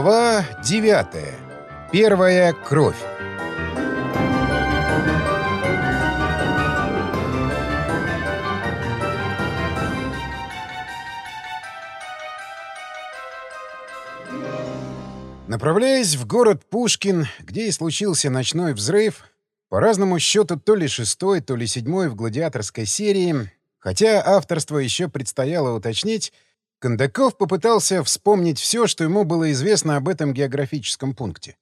Глава 9. Первая кровь. Направляясь в город Пушкин, где и случился ночной взрыв, по разному счету то ли шестой, то ли седьмой в гладиаторской серии, хотя авторство еще предстояло уточнить, Кондаков попытался вспомнить все, что ему было известно об этом географическом пункте.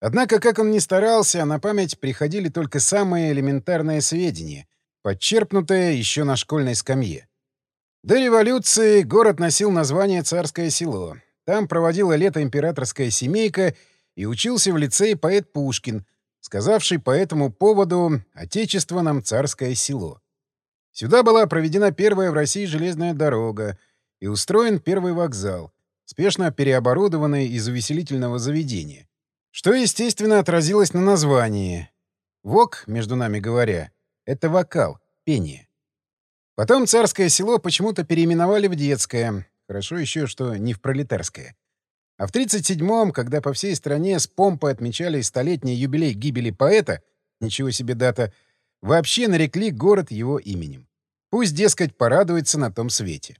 Однако, как он ни старался, на память приходили только самые элементарные сведения, подчерпнутые еще на школьной скамье. До революции город носил название «Царское село». Там проводила лето императорская семейка и учился в лицее поэт Пушкин, сказавший по этому поводу «Отечество нам царское село». Сюда была проведена первая в России железная дорога — и устроен первый вокзал, спешно переоборудованный из увеселительного заведения, что, естественно, отразилось на названии. Вок, между нами говоря, — это вокал, пение. Потом царское село почему-то переименовали в детское, хорошо еще, что не в пролетарское. А в 37-м, когда по всей стране с помпой отмечали столетний юбилей гибели поэта, ничего себе дата, вообще нарекли город его именем. Пусть, дескать, порадуется на том свете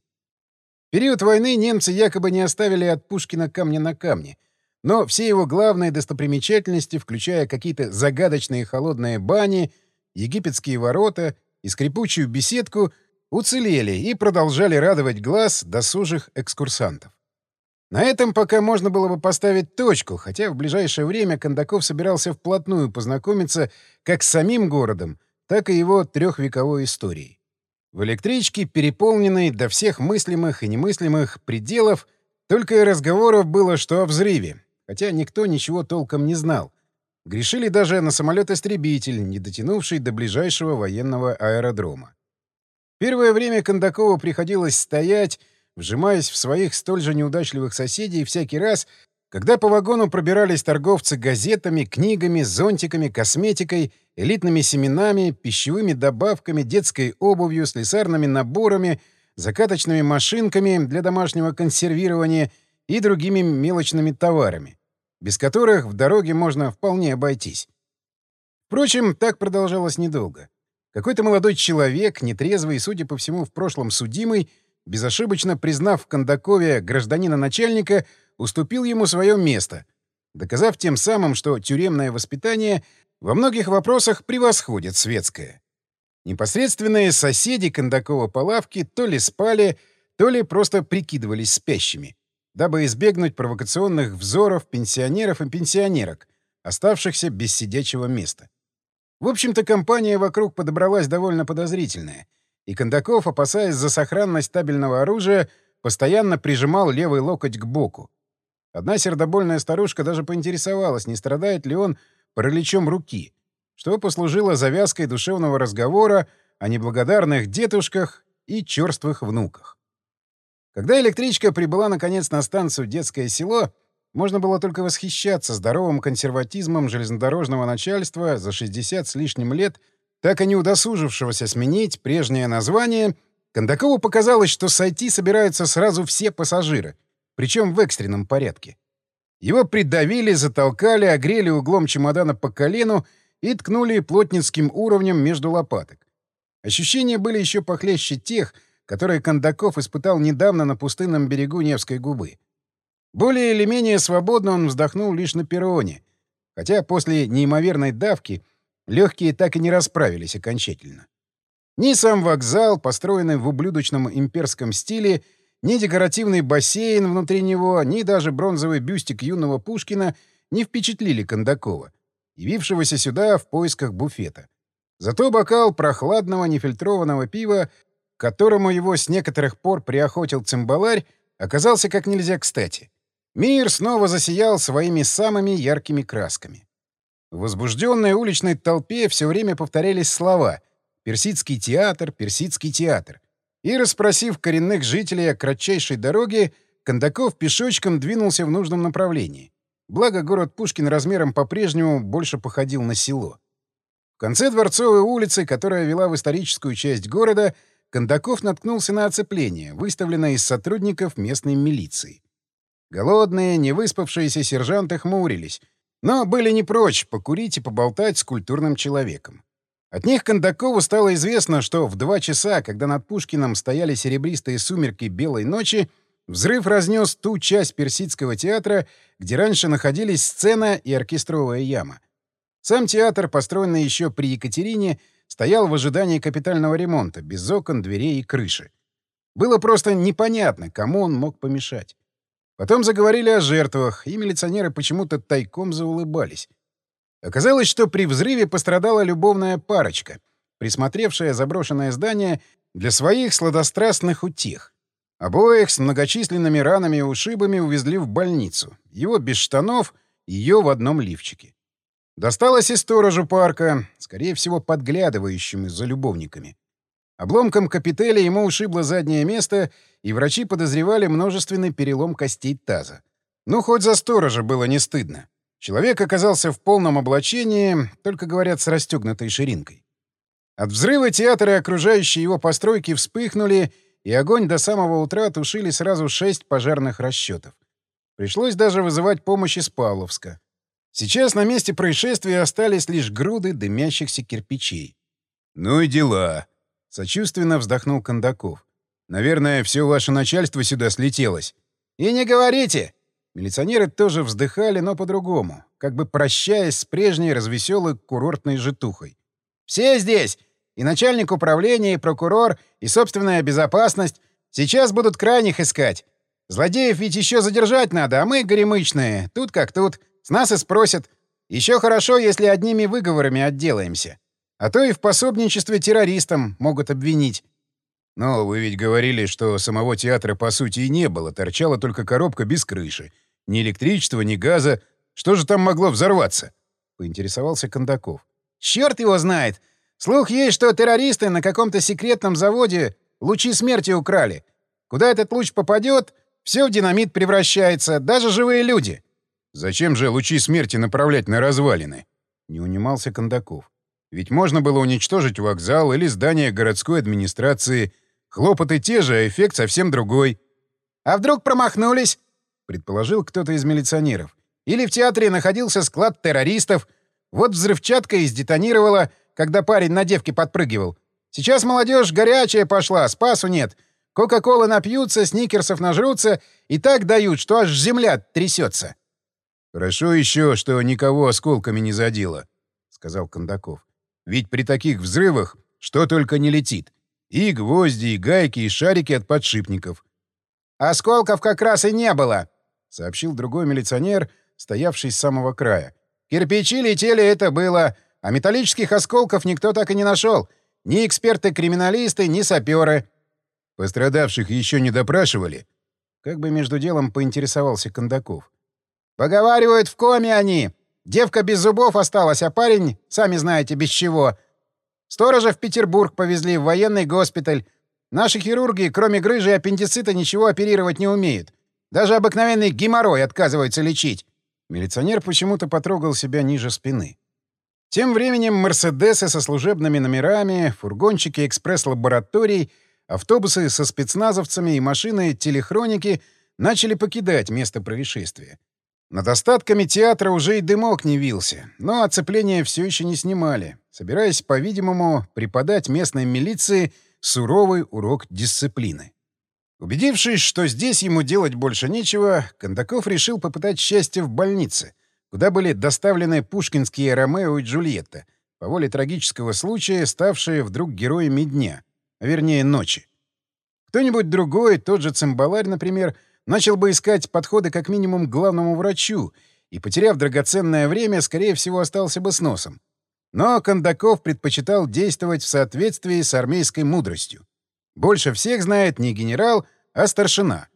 период войны немцы якобы не оставили от Пушкина камня на камне, но все его главные достопримечательности, включая какие-то загадочные холодные бани, египетские ворота и скрипучую беседку, уцелели и продолжали радовать глаз досужих экскурсантов. На этом пока можно было бы поставить точку, хотя в ближайшее время Кондаков собирался вплотную познакомиться как с самим городом, так и его трехвековой историей. В электричке, переполненной до всех мыслимых и немыслимых пределов, только и разговоров было, что о взрыве, хотя никто ничего толком не знал. Грешили даже на самолет-истребитель, не дотянувший до ближайшего военного аэродрома. Первое время Кондакову приходилось стоять, вжимаясь в своих столь же неудачливых соседей всякий раз, когда по вагону пробирались торговцы газетами, книгами, зонтиками, косметикой, элитными семенами, пищевыми добавками, детской обувью, слесарными наборами, закаточными машинками для домашнего консервирования и другими мелочными товарами, без которых в дороге можно вполне обойтись. Впрочем, так продолжалось недолго. Какой-то молодой человек, нетрезвый и, судя по всему, в прошлом судимый, безошибочно признав в Кондакове гражданина начальника, уступил ему свое место, доказав тем самым, что тюремное воспитание во многих вопросах превосходит светское. Непосредственные соседи Кондакова по лавке то ли спали, то ли просто прикидывались спящими, дабы избегнуть провокационных взоров пенсионеров и пенсионерок, оставшихся без сидячего места. В общем-то, компания вокруг подобралась довольно подозрительная, и Кондаков, опасаясь за сохранность табельного оружия, постоянно прижимал левый локоть к боку. Одна сердобольная старушка даже поинтересовалась, не страдает ли он параличом руки, что послужило завязкой душевного разговора о неблагодарных дедушках и черствых внуках. Когда электричка прибыла наконец на станцию «Детское село», можно было только восхищаться здоровым консерватизмом железнодорожного начальства за 60 с лишним лет, так и не удосужившегося сменить прежнее название, Кондакову показалось, что сойти собираются сразу все пассажиры, причем в экстренном порядке. Его придавили, затолкали, огрели углом чемодана по колену и ткнули плотницким уровнем между лопаток. Ощущения были еще похлеще тех, которые Кондаков испытал недавно на пустынном берегу Невской губы. Более или менее свободно он вздохнул лишь на перроне, хотя после неимоверной давки легкие так и не расправились окончательно. Ни сам вокзал, построенный в ублюдочном имперском стиле, ни декоративный бассейн внутри него, ни даже бронзовый бюстик юного Пушкина не впечатлили Кондакова, явившегося сюда в поисках буфета. Зато бокал прохладного нефильтрованного пива, которому его с некоторых пор приохотил цимбаларь, оказался как нельзя кстати. Мир снова засиял своими самыми яркими красками. В возбужденной уличной толпе все время повторялись слова «Персидский театр, персидский театр». И, расспросив коренных жителей о кратчайшей дороге, Кондаков пешочком двинулся в нужном направлении. Благо, город Пушкин размером по-прежнему больше походил на село. В конце Дворцовой улицы, которая вела в историческую часть города, Кондаков наткнулся на оцепление, выставленное из сотрудников местной милиции. Голодные, невыспавшиеся сержанты хмурились, но были не прочь покурить и поболтать с культурным человеком. От них Кондакову стало известно, что в два часа, когда над Пушкиным стояли серебристые сумерки белой ночи, взрыв разнес ту часть персидского театра, где раньше находились сцена и оркестровая яма. Сам театр, построенный еще при Екатерине, стоял в ожидании капитального ремонта, без окон, дверей и крыши. Было просто непонятно, кому он мог помешать. Потом заговорили о жертвах, и милиционеры почему-то тайком заулыбались. Оказалось, что при взрыве пострадала любовная парочка, присмотревшая заброшенное здание для своих сладострастных утех. Обоих с многочисленными ранами и ушибами увезли в больницу. Его без штанов, ее в одном лифчике. Досталось и сторожу парка, скорее всего, подглядывающим за любовниками. Обломком капителя ему ушибло заднее место, и врачи подозревали множественный перелом костей таза. Ну, хоть за сторожа было не стыдно. Человек оказался в полном облачении, только, говорят, с расстегнутой ширинкой. От взрыва театра и окружающие его постройки вспыхнули, и огонь до самого утра тушили сразу шесть пожарных расчетов. Пришлось даже вызывать помощь из Павловска. Сейчас на месте происшествия остались лишь груды дымящихся кирпичей. «Ну и дела», — сочувственно вздохнул Кондаков. «Наверное, все ваше начальство сюда слетелось». «И не говорите!» Милиционеры тоже вздыхали, но по-другому, как бы прощаясь с прежней развеселой курортной житухой. «Все здесь! И начальник управления, и прокурор, и собственная безопасность. Сейчас будут крайних искать. Злодеев ведь еще задержать надо, а мы, горемычные, тут как тут, с нас и спросят. Еще хорошо, если одними выговорами отделаемся. А то и в пособничестве террористам могут обвинить. Но вы ведь говорили, что самого театра по сути и не было, торчала только коробка без крыши. Ни электричества, ни газа. Что же там могло взорваться? — поинтересовался Кондаков. «Черт его знает! Слух есть, что террористы на каком-то секретном заводе лучи смерти украли. Куда этот луч попадет, все в динамит превращается, даже живые люди». «Зачем же лучи смерти направлять на развалины?» — не унимался Кондаков. «Ведь можно было уничтожить вокзал или здание городской администрации. Хлопоты те же, а эффект совсем другой». «А вдруг промахнулись?» — предположил кто-то из милиционеров. «Или в театре находился склад террористов. Вот взрывчатка и сдетонировала, когда парень на девке подпрыгивал. Сейчас молодежь горячая пошла, спасу нет. Кока-колы напьются, сникерсов нажрутся и так дают, что аж земля трясется». «Хорошо еще, что никого осколками не задело», — сказал Кондаков. «Ведь при таких взрывах что только не летит. И гвозди, и гайки, и шарики от подшипников». «Осколков как раз и не было», — сообщил другой милиционер, стоявший с самого края. «Кирпичи летели, это было, а металлических осколков никто так и не нашел. Ни эксперты-криминалисты, ни саперы». «Пострадавших еще не допрашивали?» Как бы между делом поинтересовался Кондаков. «Поговаривают, в коме они. Девка без зубов осталась, а парень, сами знаете, без чего. Сторожа в Петербург повезли, в военный госпиталь. Наши хирурги, кроме грыжи и аппендицита, ничего оперировать не умеют. Даже обыкновенный геморрой отказываются лечить. Милиционер почему-то потрогал себя ниже спины. Тем временем «Мерседесы» со служебными номерами, фургончики экспресс-лабораторий, автобусы со спецназовцами и машины телехроники начали покидать место происшествия. Над остатками театра уже и дымок не вился, но оцепление все еще не снимали, собираясь, по-видимому, преподать местной милиции суровый урок дисциплины. Убедившись, что здесь ему делать больше нечего, Кондаков решил попытать счастье в больнице, куда были доставлены пушкинские Ромео и Джульетта, по воле трагического случая ставшие вдруг героями дня, а вернее ночи. Кто-нибудь другой, тот же цимбаларь, например, начал бы искать подходы как минимум к главному врачу и, потеряв драгоценное время, скорее всего, остался бы с носом. Но Кондаков предпочитал действовать в соответствии с армейской мудростью. Больше всех знает не генерал, а старшина.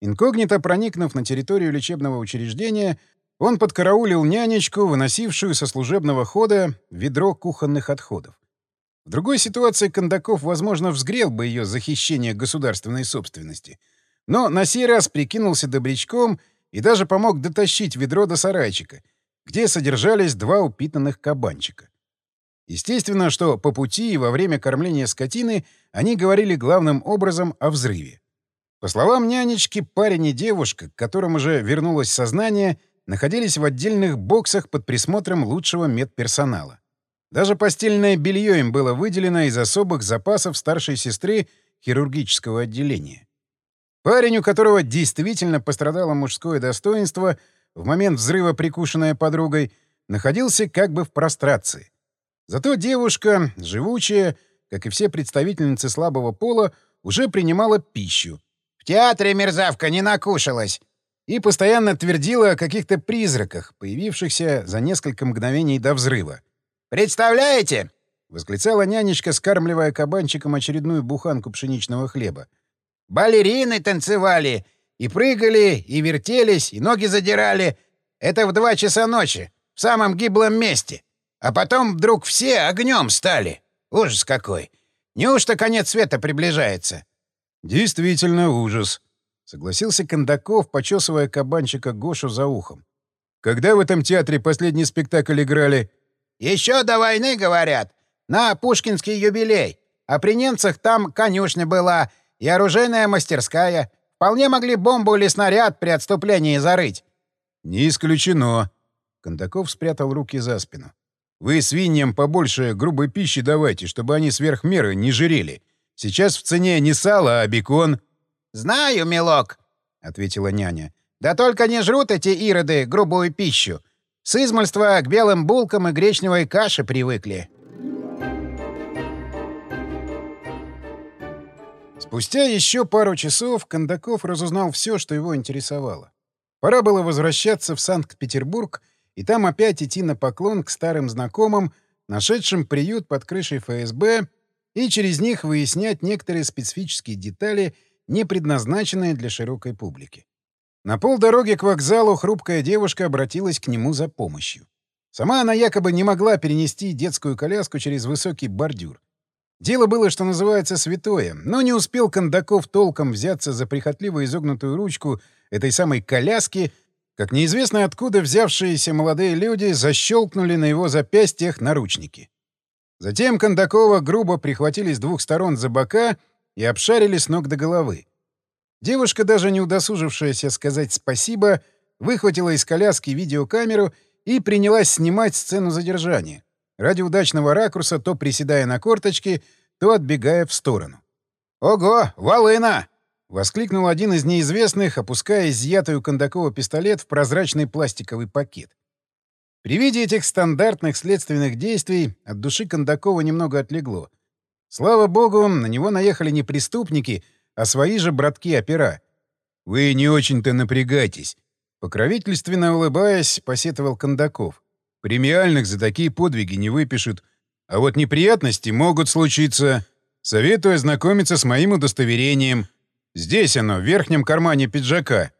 Инкогнито проникнув на территорию лечебного учреждения, он подкараулил нянечку, выносившую со служебного хода ведро кухонных отходов. В другой ситуации Кондаков, возможно, взгрел бы ее за хищение государственной собственности. Но на сей раз прикинулся добрячком и даже помог дотащить ведро до сарайчика, где содержались два упитанных кабанчика. Естественно, что по пути и во время кормления скотины они говорили главным образом о взрыве. По словам нянечки, парень и девушка, к которым уже вернулось сознание, находились в отдельных боксах под присмотром лучшего медперсонала. Даже постельное белье им было выделено из особых запасов старшей сестры хирургического отделения. Парень, у которого действительно пострадало мужское достоинство, в момент взрыва прикушенная подругой, находился как бы в прострации. Зато девушка, живучая, как и все представительницы слабого пола, уже принимала пищу. «В театре мерзавка не накушалась!» И постоянно твердила о каких-то призраках, появившихся за несколько мгновений до взрыва. «Представляете?» — восклицала нянечка, скармливая кабанчиком очередную буханку пшеничного хлеба. «Балерины танцевали, и прыгали, и вертелись, и ноги задирали. Это в два часа ночи, в самом гиблом месте. А потом вдруг все огнем стали. Ужас какой! Неужто конец света приближается? Действительно ужас, согласился Кондаков, почесывая кабанчика Гошу за ухом. Когда в этом театре последний спектакль играли? Еще до войны, говорят. На Пушкинский юбилей. А при немцах там конюшня была и оружейная мастерская. Вполне могли бомбу или снаряд при отступлении зарыть. Не исключено. Кондаков спрятал руки за спину. Вы свиньям побольше грубой пищи давайте, чтобы они сверх меры не жирели. Сейчас в цене не сало, а бекон. — Знаю, милок, — ответила няня. — Да только не жрут эти ироды грубую пищу. С измольства к белым булкам и гречневой каше привыкли. Спустя еще пару часов Кондаков разузнал все, что его интересовало. Пора было возвращаться в Санкт-Петербург — и там опять идти на поклон к старым знакомым, нашедшим приют под крышей ФСБ, и через них выяснять некоторые специфические детали, не предназначенные для широкой публики. На полдороги к вокзалу хрупкая девушка обратилась к нему за помощью. Сама она якобы не могла перенести детскую коляску через высокий бордюр. Дело было, что называется, святое, но не успел Кондаков толком взяться за прихотливо изогнутую ручку этой самой коляски — как неизвестно откуда взявшиеся молодые люди защелкнули на его запястьях наручники. Затем Кондакова грубо прихватили с двух сторон за бока и обшарили с ног до головы. Девушка, даже не удосужившаяся сказать спасибо, выхватила из коляски видеокамеру и принялась снимать сцену задержания. Ради удачного ракурса, то приседая на корточки, то отбегая в сторону. «Ого, волына!» — воскликнул один из неизвестных, опуская изъятый у Кондакова пистолет в прозрачный пластиковый пакет. При виде этих стандартных следственных действий от души Кондакова немного отлегло. Слава богу, на него наехали не преступники, а свои же братки-опера. «Вы не очень-то напрягайтесь», — покровительственно улыбаясь, посетовал Кондаков. «Премиальных за такие подвиги не выпишут, а вот неприятности могут случиться. Советую ознакомиться с моим удостоверением». Здесь оно, в верхнем кармане пиджака.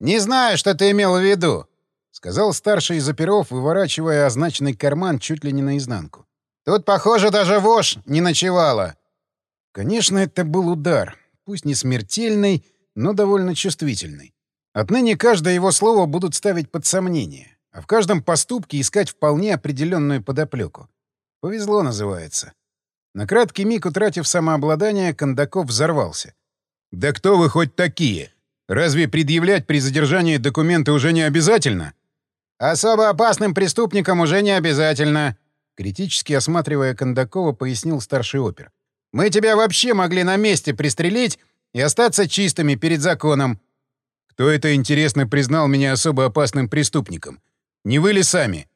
Не знаю, что ты имел в виду, сказал старший из оперов, выворачивая означенный карман чуть ли не наизнанку. Тут, похоже, даже вошь не ночевала. Конечно, это был удар, пусть не смертельный, но довольно чувствительный. Отныне каждое его слово будут ставить под сомнение, а в каждом поступке искать вполне определенную подоплеку. Повезло, называется. На краткий миг, утратив самообладание, Кондаков взорвался. «Да кто вы хоть такие? Разве предъявлять при задержании документы уже не обязательно?» «Особо опасным преступникам уже не обязательно», — критически осматривая Кондакова, пояснил старший опер. «Мы тебя вообще могли на месте пристрелить и остаться чистыми перед законом». «Кто это, интересно, признал меня особо опасным преступником? Не вы ли сами?»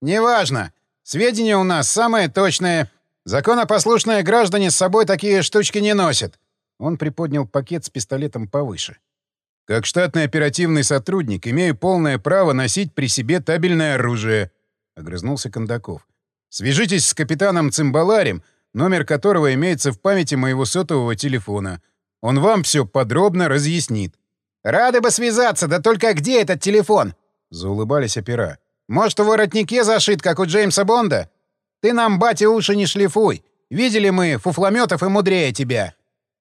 «Неважно. Сведения у нас самые точные. Законопослушные граждане с собой такие штучки не носят. Он приподнял пакет с пистолетом повыше. «Как штатный оперативный сотрудник имею полное право носить при себе табельное оружие», — огрызнулся Кондаков. «Свяжитесь с капитаном Цимбаларем, номер которого имеется в памяти моего сотового телефона. Он вам все подробно разъяснит». «Рады бы связаться, да только где этот телефон?» — заулыбались опера. «Может, в воротнике зашит, как у Джеймса Бонда? Ты нам, батя, уши не шлифуй. Видели мы фуфлометов и мудрее тебя».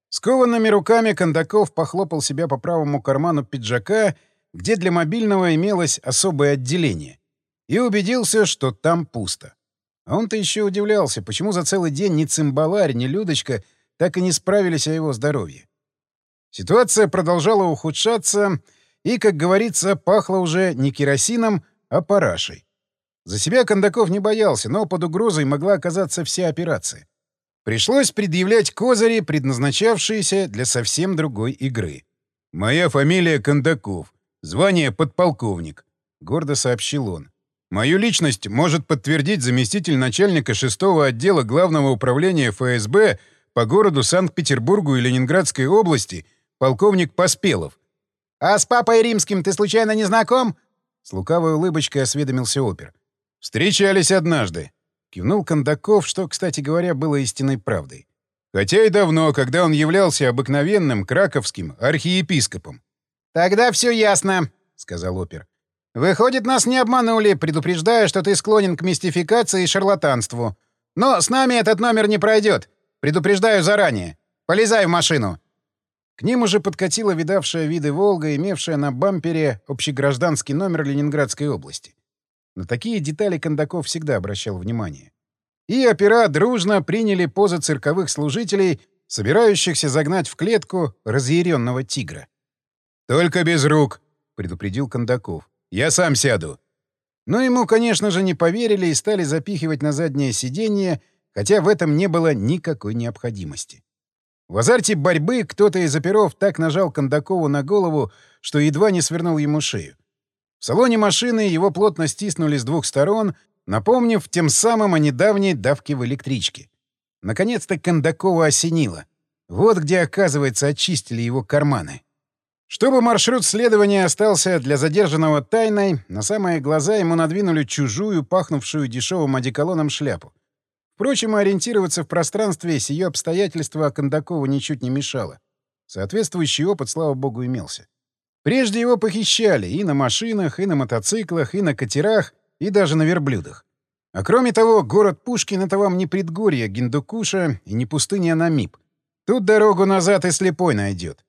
Скованными руками Кондаков похлопал себя по правому карману пиджака, где для мобильного имелось особое отделение, и убедился, что там пусто. А он-то еще удивлялся, почему за целый день ни цимбаларь, ни Людочка так и не справились о его здоровье. Ситуация продолжала ухудшаться и, как говорится, пахло уже не керосином, а парашей. За себя Кондаков не боялся, но под угрозой могла оказаться вся операция. Пришлось предъявлять козыри, предназначавшиеся для совсем другой игры. «Моя фамилия Кондаков, звание подполковник», — гордо сообщил он. «Мою личность может подтвердить заместитель начальника шестого отдела Главного управления ФСБ по городу Санкт-Петербургу и Ленинградской области полковник Поспелов». «А с папой римским ты случайно не знаком?» С лукавой улыбочкой осведомился опер. «Встречались однажды», — кивнул Кондаков, что, кстати говоря, было истинной правдой. Хотя и давно, когда он являлся обыкновенным краковским архиепископом. «Тогда все ясно», — сказал опер. «Выходит, нас не обманули, предупреждая, что ты склонен к мистификации и шарлатанству. Но с нами этот номер не пройдет. Предупреждаю заранее. Полезай в машину». К ним уже подкатила видавшая виды «Волга», имевшая на бампере общегражданский номер Ленинградской области. На такие детали Кондаков всегда обращал внимание. И опера дружно приняли позы цирковых служителей, собирающихся загнать в клетку разъяренного тигра. «Только без рук», — предупредил Кондаков. «Я сам сяду». Но ему, конечно же, не поверили и стали запихивать на заднее сиденье, хотя в этом не было никакой необходимости. В азарте борьбы кто-то из оперов так нажал Кондакову на голову, что едва не свернул ему шею. В салоне машины его плотно стиснули с двух сторон, напомнив тем самым о недавней давке в электричке. Наконец-то Кондакова осенило. Вот где, оказывается, очистили его карманы. Чтобы маршрут следования остался для задержанного тайной, на самые глаза ему надвинули чужую, пахнувшую дешевым одеколоном шляпу. Впрочем, ориентироваться в пространстве сие обстоятельства Кондакову ничуть не мешало. Соответствующий опыт, слава богу, имелся. Прежде его похищали и на машинах, и на мотоциклах, и на катерах, и даже на верблюдах. А кроме того, город Пушкин — это вам не предгорье Гиндукуша и не пустыня Намиб. Тут дорогу назад и слепой найдет.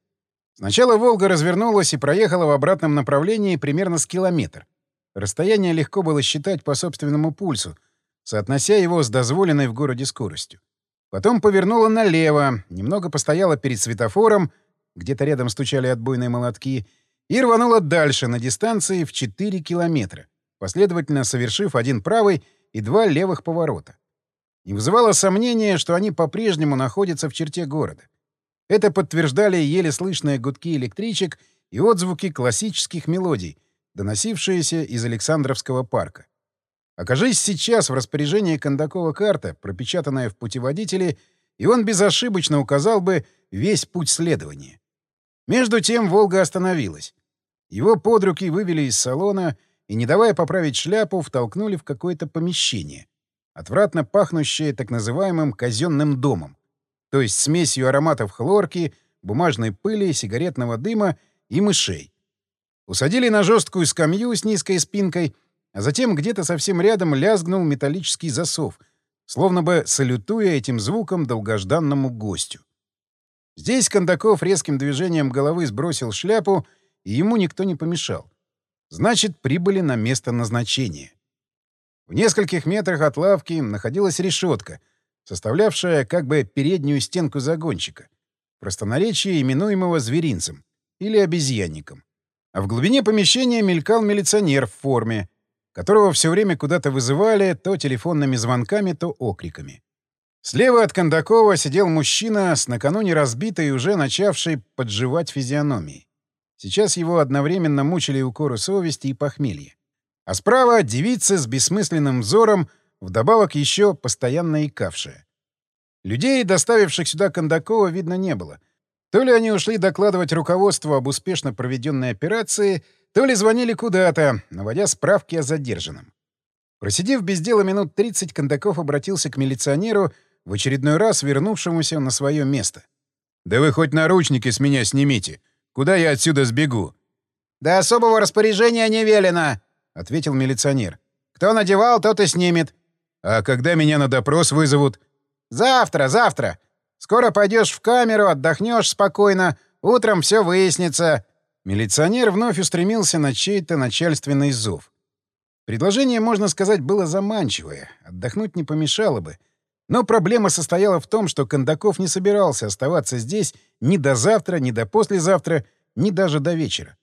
Сначала «Волга» развернулась и проехала в обратном направлении примерно с километр. Расстояние легко было считать по собственному пульсу, соотнося его с дозволенной в городе скоростью. Потом повернула налево, немного постояла перед светофором, где-то рядом стучали отбойные молотки — и рванула дальше на дистанции в 4 километра, последовательно совершив один правый и два левых поворота. Не вызывало сомнения, что они по-прежнему находятся в черте города. Это подтверждали еле слышные гудки электричек и отзвуки классических мелодий, доносившиеся из Александровского парка. Окажись сейчас в распоряжении Кондакова карта, пропечатанная в путеводителе, и он безошибочно указал бы весь путь следования. Между тем «Волга» остановилась. Его под руки вывели из салона и, не давая поправить шляпу, втолкнули в какое-то помещение, отвратно пахнущее так называемым казенным домом, то есть смесью ароматов хлорки, бумажной пыли, сигаретного дыма и мышей. Усадили на жесткую скамью с низкой спинкой, а затем где-то совсем рядом лязгнул металлический засов, словно бы салютуя этим звуком долгожданному гостю. Здесь Кондаков резким движением головы сбросил шляпу — и ему никто не помешал. Значит, прибыли на место назначения. В нескольких метрах от лавки находилась решетка, составлявшая как бы переднюю стенку загонщика, простонаречие именуемого зверинцем или обезьянником. А в глубине помещения мелькал милиционер в форме, которого все время куда-то вызывали то телефонными звонками, то окриками. Слева от Кондакова сидел мужчина с накануне разбитой и уже начавшей подживать физиономией. Сейчас его одновременно мучили укоры совести и похмелье. А справа — девица с бессмысленным взором, вдобавок еще постоянно икавшая. Людей, доставивших сюда Кондакова, видно не было. То ли они ушли докладывать руководству об успешно проведенной операции, то ли звонили куда-то, наводя справки о задержанном. Просидев без дела минут 30, Кондаков обратился к милиционеру, в очередной раз вернувшемуся на свое место. «Да вы хоть наручники с меня снимите. Куда я отсюда сбегу?» «Да особого распоряжения не велено», — ответил милиционер. «Кто надевал, тот и снимет». «А когда меня на допрос вызовут?» «Завтра, завтра. Скоро пойдешь в камеру, отдохнешь спокойно. Утром все выяснится». Милиционер вновь устремился на чей-то начальственный зов. Предложение, можно сказать, было заманчивое. Отдохнуть не помешало бы. Но проблема состояла в том, что Кондаков не собирался оставаться здесь ни до завтра, ни до послезавтра, ни даже до вечера.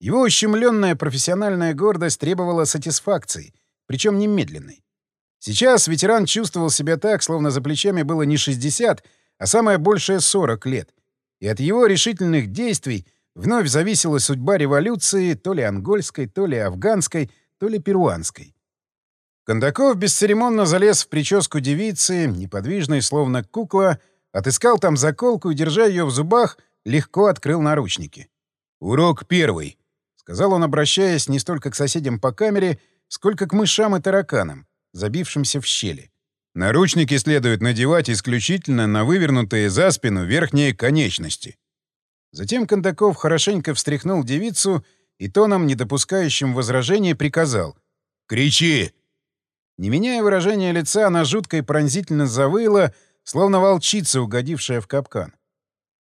Его ущемленная профессиональная гордость требовала сатисфакции, причем немедленной. Сейчас ветеран чувствовал себя так, словно за плечами было не 60, а самое большее 40 лет. И от его решительных действий вновь зависела судьба революции, то ли ангольской, то ли афганской, то ли перуанской. Кондаков бесцеремонно залез в прическу девицы, неподвижной, словно кукла, отыскал там заколку и, держа ее в зубах, легко открыл наручники. «Урок первый», — сказал он, обращаясь не столько к соседям по камере, сколько к мышам и тараканам, забившимся в щели. «Наручники следует надевать исключительно на вывернутые за спину верхние конечности». Затем Кондаков хорошенько встряхнул девицу и тоном, не допускающим возражения, приказал «Кричи!» Не меняя выражения лица, она жутко и пронзительно завыла, словно волчица, угодившая в капкан.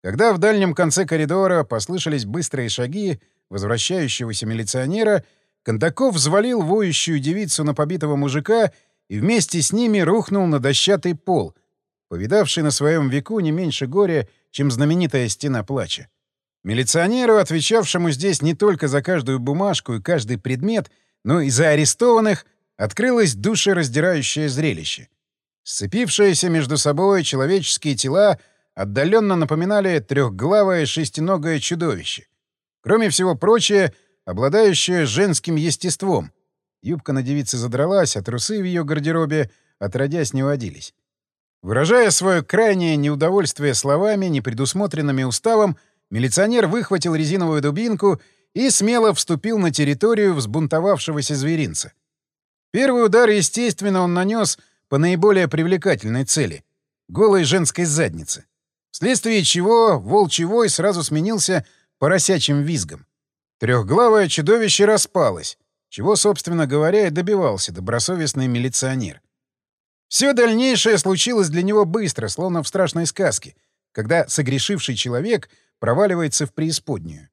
Когда в дальнем конце коридора послышались быстрые шаги возвращающегося милиционера, Кондаков взвалил воющую девицу на побитого мужика и вместе с ними рухнул на дощатый пол, повидавший на своем веку не меньше горя, чем знаменитая стена плача. Милиционеру, отвечавшему здесь не только за каждую бумажку и каждый предмет, но и за арестованных, открылось душераздирающее зрелище. Сцепившиеся между собой человеческие тела отдаленно напоминали трехглавое шестиногое чудовище. Кроме всего прочего, обладающее женским естеством. Юбка на девице задралась, а трусы в ее гардеробе отродясь не водились. Выражая свое крайнее неудовольствие словами, непредусмотренными уставом, милиционер выхватил резиновую дубинку и смело вступил на территорию взбунтовавшегося зверинца. Первый удар, естественно, он нанес по наиболее привлекательной цели — голой женской заднице. Вследствие чего волчий вой сразу сменился поросячим визгом. Трехглавое чудовище распалось, чего, собственно говоря, и добивался добросовестный милиционер. Все дальнейшее случилось для него быстро, словно в страшной сказке, когда согрешивший человек проваливается в преисподнюю.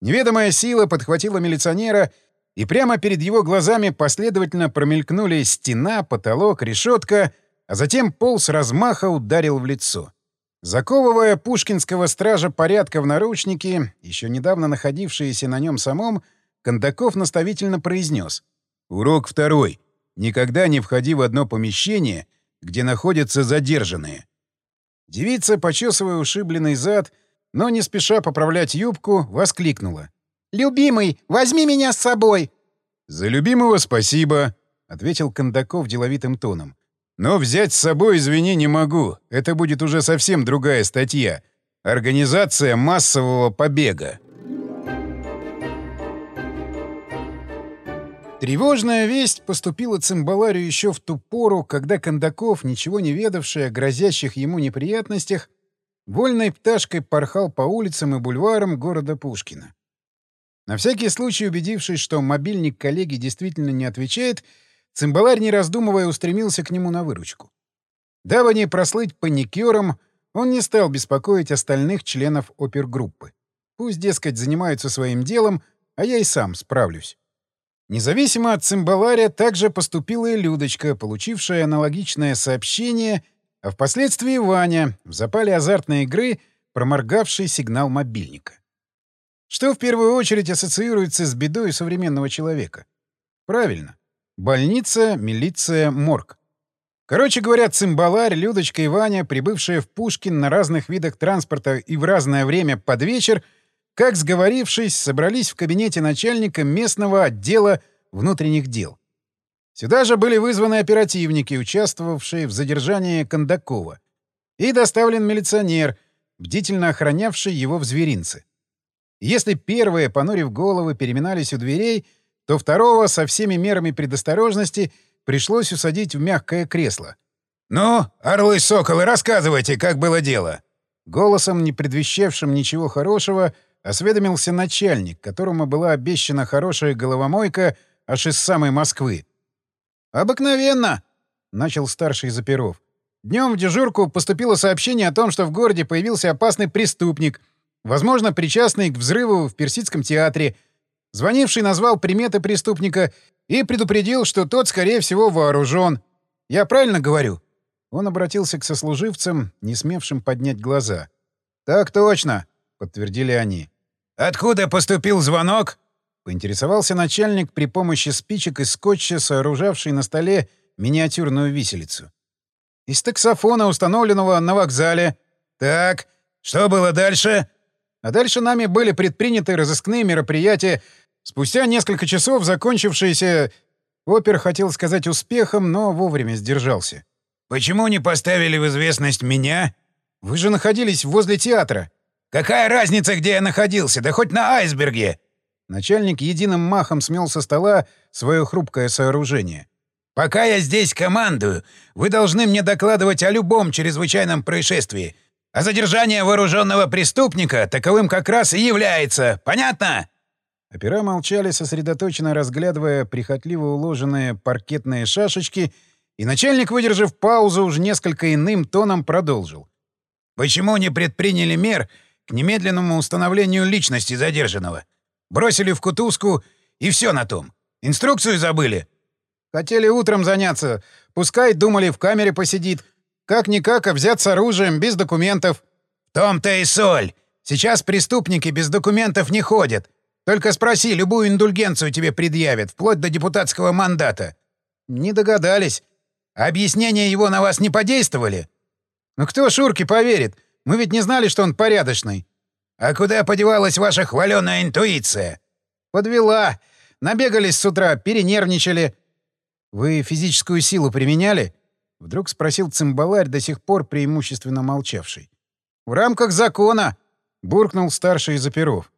Неведомая сила подхватила милиционера и прямо перед его глазами последовательно промелькнули стена, потолок, решетка, а затем пол с размаха ударил в лицо. Заковывая пушкинского стража порядка в наручники, еще недавно находившиеся на нем самом, Кондаков наставительно произнес. «Урок второй. Никогда не входи в одно помещение, где находятся задержанные». Девица, почесывая ушибленный зад, но не спеша поправлять юбку, воскликнула. «Любимый, возьми меня с собой!» «За любимого спасибо», — ответил Кондаков деловитым тоном. «Но взять с собой, извини, не могу. Это будет уже совсем другая статья. Организация массового побега». Тревожная весть поступила Цимбаларю еще в ту пору, когда Кондаков, ничего не ведавший о грозящих ему неприятностях, вольной пташкой порхал по улицам и бульварам города Пушкина. На всякий случай, убедившись, что мобильник коллеги действительно не отвечает, цимбаларь, не раздумывая, устремился к нему на выручку. Дабы не прослыть паникером, он не стал беспокоить остальных членов опергруппы. Пусть, дескать, занимаются своим делом, а я и сам справлюсь. Независимо от цимбаларя также поступила и Людочка, получившая аналогичное сообщение, а впоследствии Ваня, в запале азартной игры, проморгавший сигнал мобильника. Что в первую очередь ассоциируется с бедой современного человека? Правильно. Больница, милиция, морг. Короче говоря, цимбаларь, Людочка и Ваня, прибывшие в Пушкин на разных видах транспорта и в разное время под вечер, как сговорившись, собрались в кабинете начальника местного отдела внутренних дел. Сюда же были вызваны оперативники, участвовавшие в задержании Кондакова, и доставлен милиционер, бдительно охранявший его в зверинце. Если первые, понурив головы, переминались у дверей, то второго со всеми мерами предосторожности пришлось усадить в мягкое кресло. «Ну, орлы-соколы, рассказывайте, как было дело!» Голосом, не предвещавшим ничего хорошего, осведомился начальник, которому была обещана хорошая головомойка аж из самой Москвы. «Обыкновенно!» — начал старший из оперов. «Днем в дежурку поступило сообщение о том, что в городе появился опасный преступник — возможно, причастный к взрыву в Персидском театре. Звонивший назвал приметы преступника и предупредил, что тот, скорее всего, вооружен. Я правильно говорю? Он обратился к сослуживцам, не смевшим поднять глаза. «Так точно!» — подтвердили они. «Откуда поступил звонок?» — поинтересовался начальник при помощи спичек и скотча, сооружавший на столе миниатюрную виселицу. «Из таксофона, установленного на вокзале». «Так, что было дальше?» А дальше нами были предприняты разыскные мероприятия. Спустя несколько часов закончившиеся... Опер хотел сказать успехом, но вовремя сдержался. «Почему не поставили в известность меня?» «Вы же находились возле театра». «Какая разница, где я находился? Да хоть на айсберге!» Начальник единым махом смел со стола свое хрупкое сооружение. «Пока я здесь командую, вы должны мне докладывать о любом чрезвычайном происшествии, а задержание вооруженного преступника таковым как раз и является. Понятно?» Опера молчали, сосредоточенно разглядывая прихотливо уложенные паркетные шашечки, и начальник, выдержав паузу, уж несколько иным тоном продолжил. «Почему не предприняли мер к немедленному установлению личности задержанного? Бросили в кутузку, и все на том. Инструкцию забыли?» «Хотели утром заняться. Пускай, думали, в камере посидит. Как-никак, а взять с оружием, без документов. В том-то и соль. Сейчас преступники без документов не ходят. Только спроси, любую индульгенцию тебе предъявят, вплоть до депутатского мандата. Не догадались. Объяснения его на вас не подействовали? Ну кто Шурке поверит? Мы ведь не знали, что он порядочный. А куда подевалась ваша хваленая интуиция? Подвела. Набегались с утра, перенервничали. Вы физическую силу применяли? Вдруг спросил цимбаларь, до сих пор преимущественно молчавший. «В рамках закона!» — буркнул старший из оперов.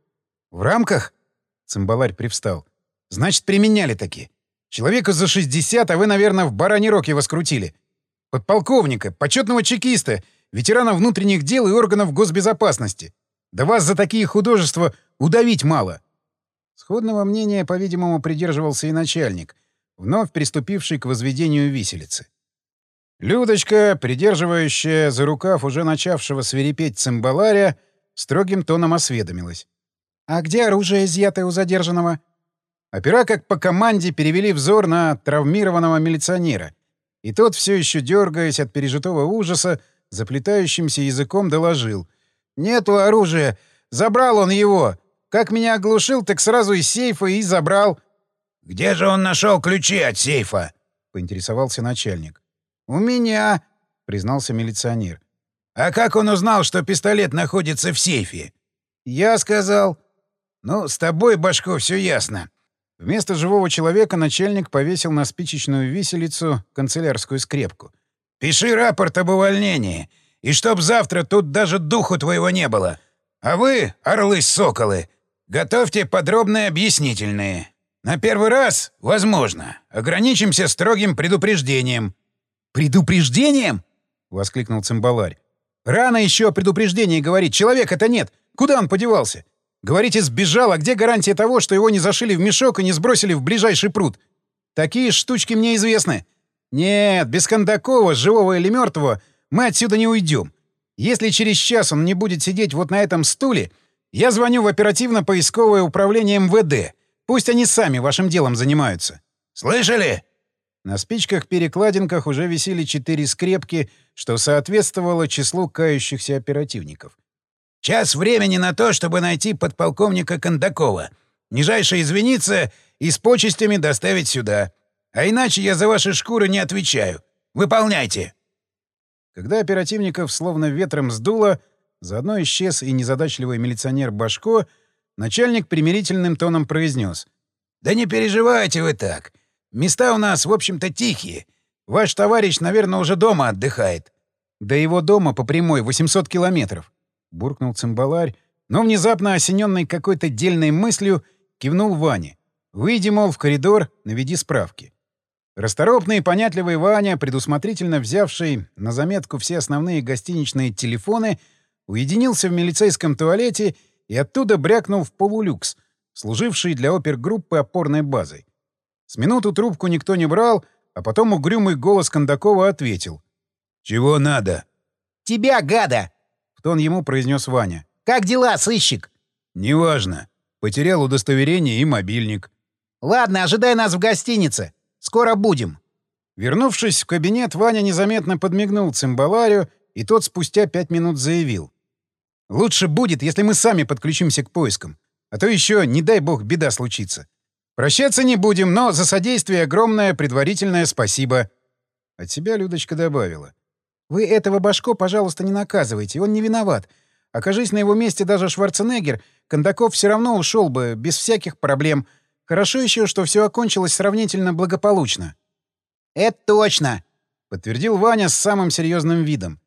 «В рамках?» — цимбаларь привстал. «Значит, применяли таки. Человека за 60, а вы, наверное, в баране рог его скрутили. Подполковника, почетного чекиста, ветерана внутренних дел и органов госбезопасности. Да вас за такие художества удавить мало!» Сходного мнения, по-видимому, придерживался и начальник, вновь приступивший к возведению виселицы. Людочка, придерживающая за рукав уже начавшего свирепеть цимбаларя, строгим тоном осведомилась. «А где оружие, изъятое у задержанного?» Опера, как по команде, перевели взор на травмированного милиционера. И тот, все еще дергаясь от пережитого ужаса, заплетающимся языком доложил. «Нету оружия! Забрал он его! Как меня оглушил, так сразу из сейфа и забрал!» «Где же он нашел ключи от сейфа?» — поинтересовался начальник. «У меня», — признался милиционер. «А как он узнал, что пистолет находится в сейфе?» «Я сказал». «Ну, с тобой, Башко, все ясно». Вместо живого человека начальник повесил на спичечную виселицу канцелярскую скрепку. «Пиши рапорт об увольнении, и чтоб завтра тут даже духу твоего не было. А вы, орлы-соколы, готовьте подробные объяснительные. На первый раз, возможно, ограничимся строгим предупреждением». «Предупреждением?» — воскликнул цимбаларь. «Рано еще о предупреждении говорить. Человека-то нет. Куда он подевался? Говорите, сбежал, а где гарантия того, что его не зашили в мешок и не сбросили в ближайший пруд? Такие штучки мне известны. Нет, без Кондакова, живого или мертвого, мы отсюда не уйдем. Если через час он не будет сидеть вот на этом стуле, я звоню в оперативно-поисковое управление МВД. Пусть они сами вашим делом занимаются». «Слышали?» На спичках-перекладинках уже висели четыре скрепки, что соответствовало числу кающихся оперативников. «Час времени на то, чтобы найти подполковника Кондакова. Нижайше извиниться и с почестями доставить сюда. А иначе я за ваши шкуры не отвечаю. Выполняйте!» Когда оперативников словно ветром сдуло, заодно исчез и незадачливый милиционер Башко, начальник примирительным тоном произнес. «Да не переживайте вы так. Места у нас, в общем-то, тихие. Ваш товарищ, наверное, уже дома отдыхает. До его дома по прямой 800 километров. Буркнул цимбаларь, но внезапно осененный какой-то дельной мыслью кивнул Ване. Выйди, мол, в коридор, наведи справки. Расторопный и понятливый Ваня, предусмотрительно взявший на заметку все основные гостиничные телефоны, уединился в милицейском туалете и оттуда брякнул в полулюкс, служивший для опергруппы опорной базой. С минуту трубку никто не брал, а потом угрюмый голос Кондакова ответил. «Чего надо?» «Тебя, гада!» — в тон ему произнес Ваня. «Как дела, сыщик?» «Неважно. Потерял удостоверение и мобильник». «Ладно, ожидай нас в гостинице. Скоро будем». Вернувшись в кабинет, Ваня незаметно подмигнул цимбаларию, и тот спустя пять минут заявил. «Лучше будет, если мы сами подключимся к поискам. А то еще, не дай бог, беда случится. Прощаться не будем, но за содействие огромное предварительное спасибо». От себя Людочка добавила. «Вы этого Башко, пожалуйста, не наказывайте, он не виноват. Окажись на его месте даже Шварценеггер, Кондаков все равно ушел бы, без всяких проблем. Хорошо еще, что все окончилось сравнительно благополучно». «Это точно!» — подтвердил Ваня с самым серьезным видом.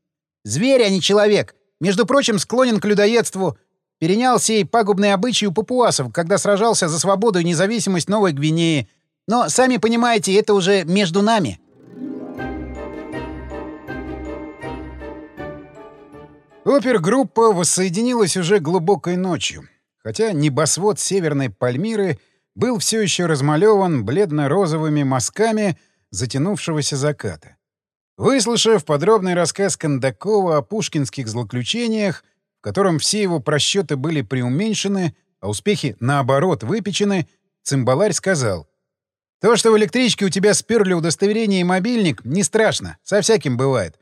«Зверь, а не человек. Между прочим, склонен к людоедству. Перенял сей пагубный обычай у папуасов, когда сражался за свободу и независимость Новой Гвинеи. Но, сами понимаете, это уже между нами». Опергруппа воссоединилась уже глубокой ночью, хотя небосвод Северной Пальмиры был все еще размалеван бледно-розовыми мазками затянувшегося заката. Выслушав подробный рассказ Кондакова о пушкинских злоключениях, котором все его просчеты были преуменьшены, а успехи, наоборот, выпечены, цимбаларь сказал, «То, что в электричке у тебя сперли удостоверение и мобильник, не страшно, со всяким бывает.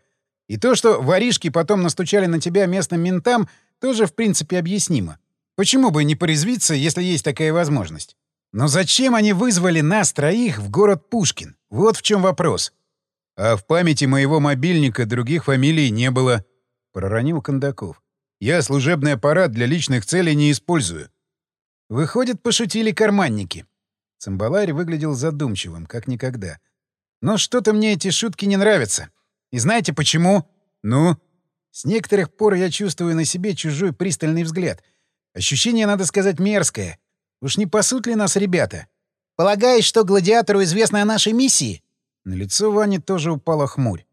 И то, что воришки потом настучали на тебя местным ментам, тоже в принципе объяснимо. Почему бы не порезвиться, если есть такая возможность? Но зачем они вызвали нас троих в город Пушкин? Вот в чем вопрос. А в памяти моего мобильника других фамилий не было, — проронил Кондаков. Я служебный аппарат для личных целей не использую. Выходит, пошутили карманники. Цимбаларь выглядел задумчивым, как никогда. Но что-то мне эти шутки не нравятся. И знаете почему? Ну? С некоторых пор я чувствую на себе чужой пристальный взгляд. Ощущение, надо сказать, мерзкое. Уж не пасут ли нас ребята? Полагаешь, что гладиатору известно о нашей миссии? На лицо Вани тоже упала хмурь.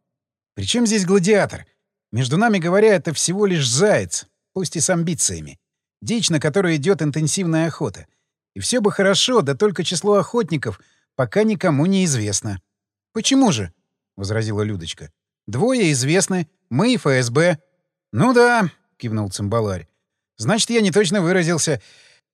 Причем здесь гладиатор? Между нами говоря, это всего лишь заяц, пусть и с амбициями. Дичь, на которой идет интенсивная охота. И все бы хорошо, да только число охотников пока никому не известно. «Почему же?» — возразила Людочка. Двое известны, мы и ФСБ. — Ну да, — кивнул цимбаларь. — Значит, я не точно выразился.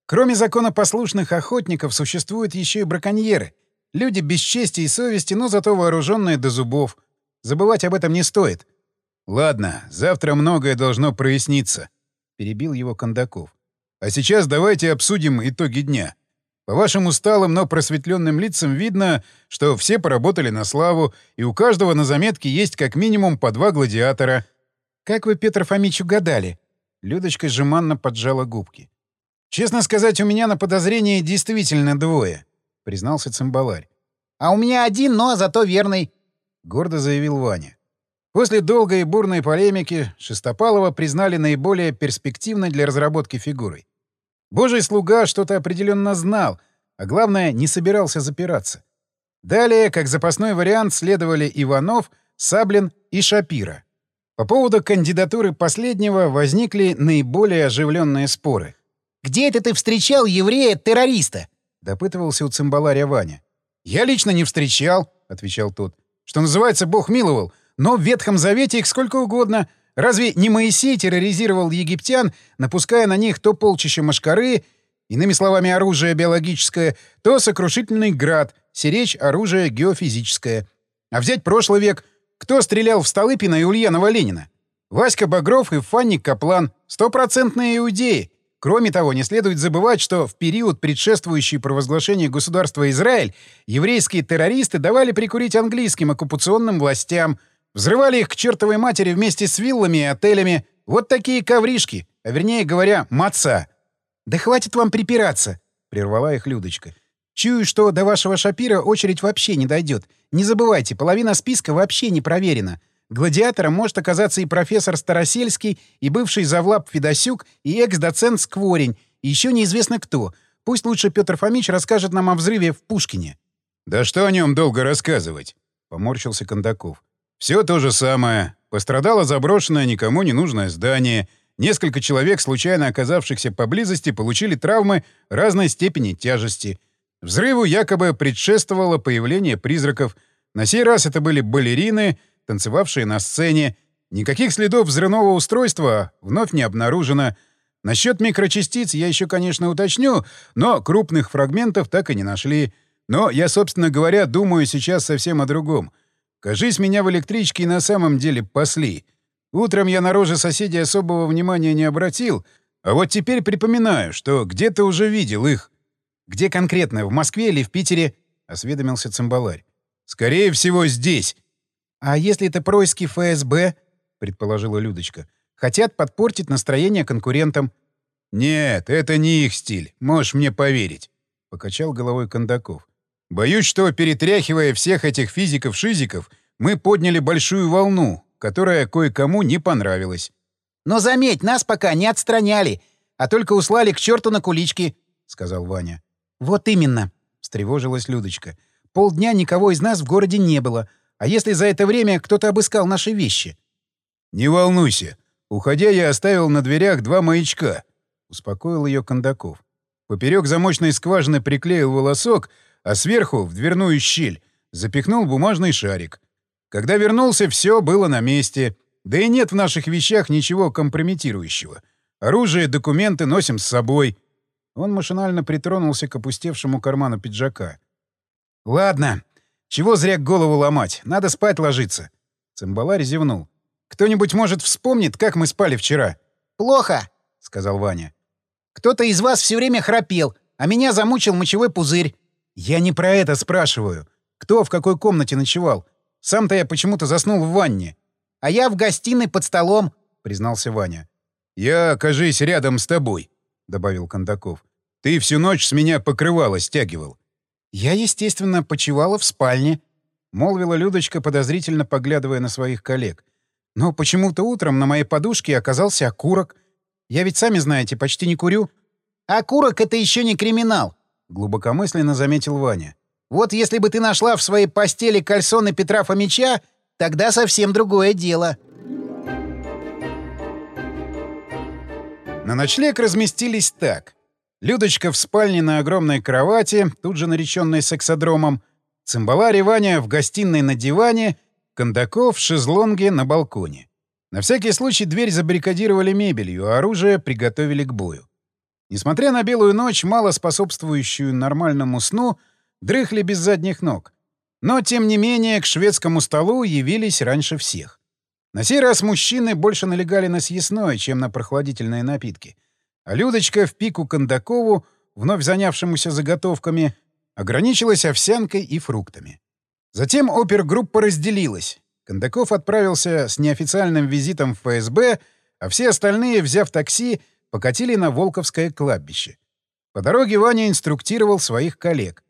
Кроме законопослушных охотников существуют еще и браконьеры. Люди без чести и совести, но зато вооруженные до зубов. Забывать об этом не стоит. — Ладно, завтра многое должно проясниться, — перебил его Кондаков. — А сейчас давайте обсудим итоги дня. По вашим усталым, но просветленным лицам видно, что все поработали на славу, и у каждого на заметке есть как минимум по два гладиатора. Как вы, Петр Фомич, угадали? Людочка жеманно поджала губки. Честно сказать, у меня на подозрение действительно двое, признался цимбаларь. А у меня один, но зато верный, гордо заявил Ваня. После долгой и бурной полемики Шестопалова признали наиболее перспективной для разработки фигурой. Божий слуга что-то определенно знал, а главное, не собирался запираться. Далее, как запасной вариант, следовали Иванов, Саблин и Шапира. По поводу кандидатуры последнего возникли наиболее оживленные споры. «Где это ты встречал еврея-террориста?» — допытывался у цимбаларя Ваня. «Я лично не встречал», — отвечал тот. «Что называется, Бог миловал. Но в Ветхом Завете их сколько угодно. Разве не Моисей терроризировал египтян, напуская на них то полчища машкары, иными словами, оружие биологическое, то сокрушительный град, сиречь оружие геофизическое? А взять прошлый век, кто стрелял в Столыпина и Ульянова Ленина? Васька Багров и Фанник Каплан — стопроцентные иудеи. Кроме того, не следует забывать, что в период, предшествующий провозглашению государства Израиль, еврейские террористы давали прикурить английским оккупационным властям — Взрывали их к чертовой матери вместе с виллами и отелями. Вот такие ковришки, а вернее говоря, маца. «Да хватит вам припираться!» — прервала их Людочка. «Чую, что до вашего Шапира очередь вообще не дойдет. Не забывайте, половина списка вообще не проверена. Гладиатором может оказаться и профессор Старосельский, и бывший завлаб Федосюк, и экс-доцент Скворень, и еще неизвестно кто. Пусть лучше Петр Фомич расскажет нам о взрыве в Пушкине». «Да что о нем долго рассказывать?» — поморщился Кондаков. Все то же самое. Пострадало заброшенное, никому не нужное здание. Несколько человек, случайно оказавшихся поблизости, получили травмы разной степени тяжести. Взрыву якобы предшествовало появление призраков. На сей раз это были балерины, танцевавшие на сцене. Никаких следов взрывного устройства вновь не обнаружено. Насчет микрочастиц я еще, конечно, уточню, но крупных фрагментов так и не нашли. Но я, собственно говоря, думаю сейчас совсем о другом — Кажись, меня в электричке и на самом деле пасли. Утром я на роже соседей особого внимания не обратил, а вот теперь припоминаю, что где-то уже видел их. Где конкретно, в Москве или в Питере? — осведомился цимбаларь. Скорее всего, здесь. А если это происки ФСБ? — предположила Людочка. Хотят подпортить настроение конкурентам. «Нет, это не их стиль, можешь мне поверить», — покачал головой Кондаков. «Боюсь, что, перетряхивая всех этих физиков-шизиков, мы подняли большую волну, которая кое-кому не понравилась». «Но заметь, нас пока не отстраняли, а только услали к черту на кулички», — сказал Ваня. «Вот именно», — встревожилась Людочка. «Полдня никого из нас в городе не было. А если за это время кто-то обыскал наши вещи?» «Не волнуйся. Уходя, я оставил на дверях два маячка», — успокоил ее Кондаков. Поперек замочной скважины приклеил волосок, а сверху, в дверную щель, запихнул бумажный шарик. Когда вернулся, все было на месте. Да и нет в наших вещах ничего компрометирующего. Оружие, документы носим с собой. Он машинально притронулся к опустевшему карману пиджака. «Ладно. Чего зря голову ломать? Надо спать ложиться». Цимбаларь зевнул. «Кто-нибудь, может, вспомнит, как мы спали вчера?» «Плохо», — сказал Ваня. «Кто-то из вас все время храпел, а меня замучил мочевой пузырь». «Я не про это спрашиваю. Кто в какой комнате ночевал? Сам-то я почему-то заснул в ванне». «А я в гостиной под столом», — признался Ваня. «Я, кажись, рядом с тобой», — добавил Кондаков. «Ты всю ночь с меня покрывало стягивал». «Я, естественно, почивала в спальне», — молвила Людочка, подозрительно поглядывая на своих коллег. «Но почему-то утром на моей подушке оказался окурок. Я ведь, сами знаете, почти не курю». «Окурок — это еще не криминал», — глубокомысленно заметил Ваня. «Вот если бы ты нашла в своей постели кальсоны Петра Фомича, тогда совсем другое дело». На ночлег разместились так. Людочка в спальне на огромной кровати, тут же нареченной сексодромом, цимбаларь Ваня в гостиной на диване, Кондаков в шезлонге на балконе. На всякий случай дверь забаррикадировали мебелью, а оружие приготовили к бою. Несмотря на белую ночь, мало способствующую нормальному сну, дрыхли без задних ног. Но, тем не менее, к шведскому столу явились раньше всех. На сей раз мужчины больше налегали на съестное, чем на прохладительные напитки — а Людочка в пику Кондакову, вновь занявшемуся заготовками, ограничилась овсянкой и фруктами. Затем опергруппа разделилась. Кондаков отправился с неофициальным визитом в ФСБ, а все остальные, взяв такси, покатили на Волковское кладбище. По дороге Ваня инструктировал своих коллег.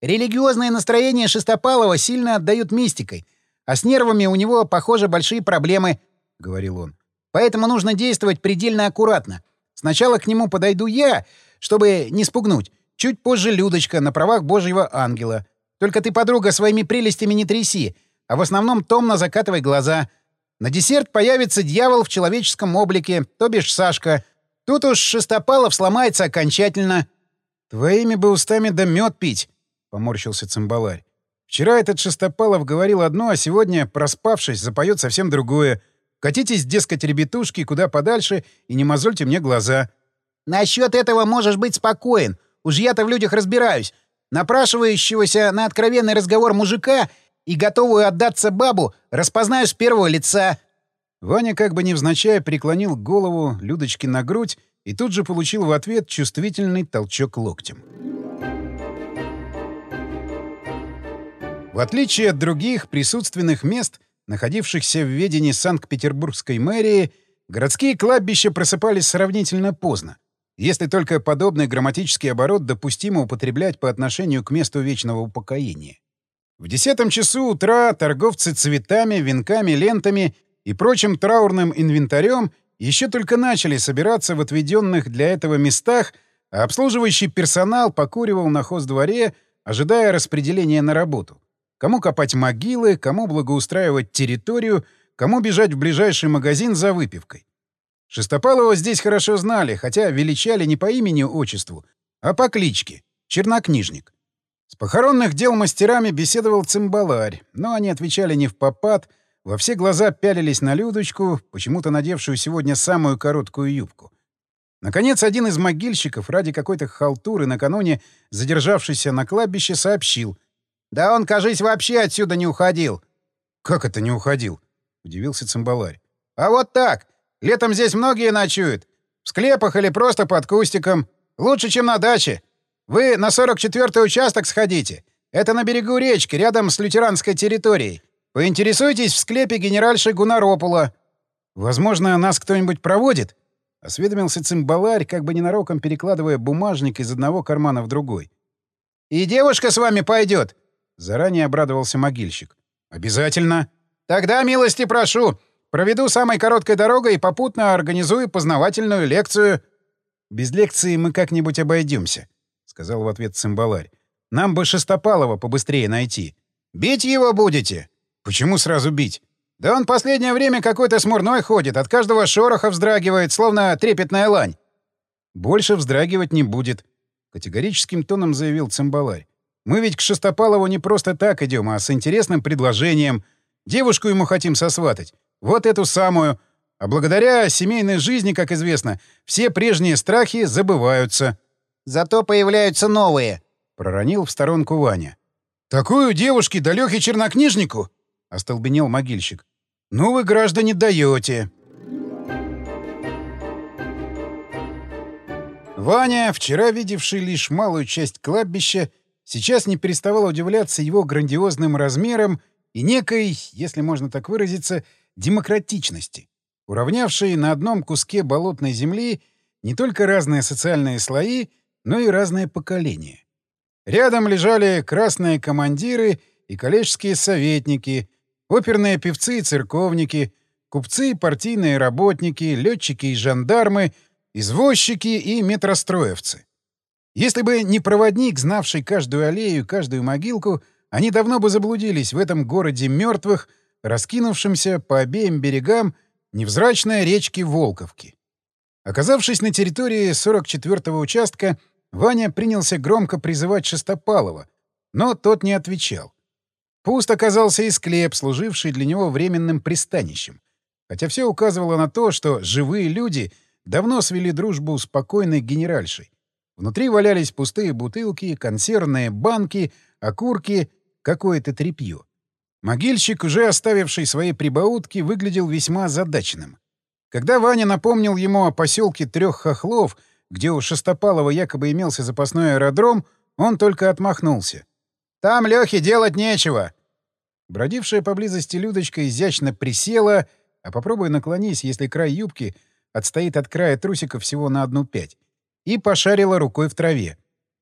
«Религиозное настроение Шестопалова сильно отдают мистикой, а с нервами у него, похоже, большие проблемы», — говорил он. «Поэтому нужно действовать предельно аккуратно. Сначала к нему подойду я, чтобы не спугнуть. Чуть позже Людочка на правах божьего ангела. Только ты, подруга, своими прелестями не тряси, а в основном томно закатывай глаза. На десерт появится дьявол в человеческом облике, то бишь Сашка. Тут уж Шестопалов сломается окончательно. — Твоими бы устами да мед пить, — поморщился цимбаларь. Вчера этот Шестопалов говорил одно, а сегодня, проспавшись, запоет совсем другое — Катитесь, дескать, ребятушки, куда подальше и не мозольте мне глаза. Насчет этого можешь быть спокоен. Уж я-то в людях разбираюсь. Напрашивающегося на откровенный разговор мужика и готовую отдаться бабу распознаю с первого лица. Ваня как бы невзначай преклонил голову Людочки на грудь и тут же получил в ответ чувствительный толчок локтем. В отличие от других присутственных мест — находившихся в ведении Санкт-Петербургской мэрии, городские кладбища просыпались сравнительно поздно, если только подобный грамматический оборот допустимо употреблять по отношению к месту вечного упокоения. В десятом часу утра торговцы цветами, венками, лентами и прочим траурным инвентарем еще только начали собираться в отведенных для этого местах, а обслуживающий персонал покуривал на хоздворе, ожидая распределения на работу. Кому копать могилы, кому благоустраивать территорию, кому бежать в ближайший магазин за выпивкой. Шестопалова здесь хорошо знали, хотя величали не по имени-отчеству, а по кличке — Чернокнижник. С похоронных дел мастерами беседовал цимбаларь, но они отвечали не в попад, во все глаза пялились на Людочку, почему-то надевшую сегодня самую короткую юбку. Наконец, один из могильщиков ради какой-то халтуры накануне задержавшийся на кладбище сообщил, да он, кажись, вообще отсюда не уходил. «Как это не уходил?» — удивился цимбаларь. «А вот так. Летом здесь многие ночуют. В склепах или просто под кустиком. Лучше, чем на даче. Вы на 44-й участок сходите. Это на берегу речки, рядом с лютеранской территорией. Поинтересуйтесь в склепе генеральши Гунаропула. Возможно, нас кто-нибудь проводит? Осведомился цимбаларь, как бы ненароком перекладывая бумажник из одного кармана в другой. «И девушка с вами пойдет!» Заранее обрадовался могильщик. «Обязательно!» «Тогда милости прошу! Проведу самой короткой дорогой и попутно организую познавательную лекцию». «Без лекции мы как-нибудь обойдемся», — сказал в ответ цимбаларь. «Нам бы Шестопалова побыстрее найти». «Бить его будете?» «Почему сразу бить?» «Да он последнее время какой-то смурной ходит, от каждого шороха вздрагивает, словно трепетная лань». «Больше вздрагивать не будет», — категорическим тоном заявил цимбаларь. «Мы ведь к Шестопалову не просто так идем, а с интересным предложением. Девушку ему хотим сосватать. Вот эту самую. А благодаря семейной жизни, как известно, все прежние страхи забываются. Зато появляются новые, — проронил в сторонку Ваня. «Такую девушке да Лёхе чернокнижнику?» — остолбенел могильщик. «Ну вы, граждане, даете. Ваня, вчера видевший лишь малую часть кладбища, сейчас не переставал удивляться его грандиозным размерам и некой, если можно так выразиться, демократичности, уравнявшей на одном куске болотной земли не только разные социальные слои, но и разные поколения. Рядом лежали красные командиры и коллежские советники, оперные певцы и церковники, купцы и партийные работники, летчики и жандармы, извозчики и метростроевцы. Если бы не проводник, знавший каждую аллею, каждую могилку, они давно бы заблудились в этом городе мертвых, раскинувшемся по обеим берегам невзрачной речки Волковки. Оказавшись на территории 44-го участка, Ваня принялся громко призывать Шестопалова, но тот не отвечал. Пуст оказался и склеп, служивший для него временным пристанищем. Хотя все указывало на то, что живые люди давно свели дружбу с покойной генеральшей. Внутри валялись пустые бутылки, консервные банки, окурки, какое-то тряпье. Могильщик, уже оставивший свои прибаутки, выглядел весьма задачным. Когда Ваня напомнил ему о поселке трех хохлов, где у Шестопалова якобы имелся запасной аэродром, он только отмахнулся. «Там, Лёхе, делать нечего!» Бродившая поблизости Людочка изящно присела, а попробуй наклонись, если край юбки отстоит от края трусика всего на одну пять, и пошарила рукой в траве.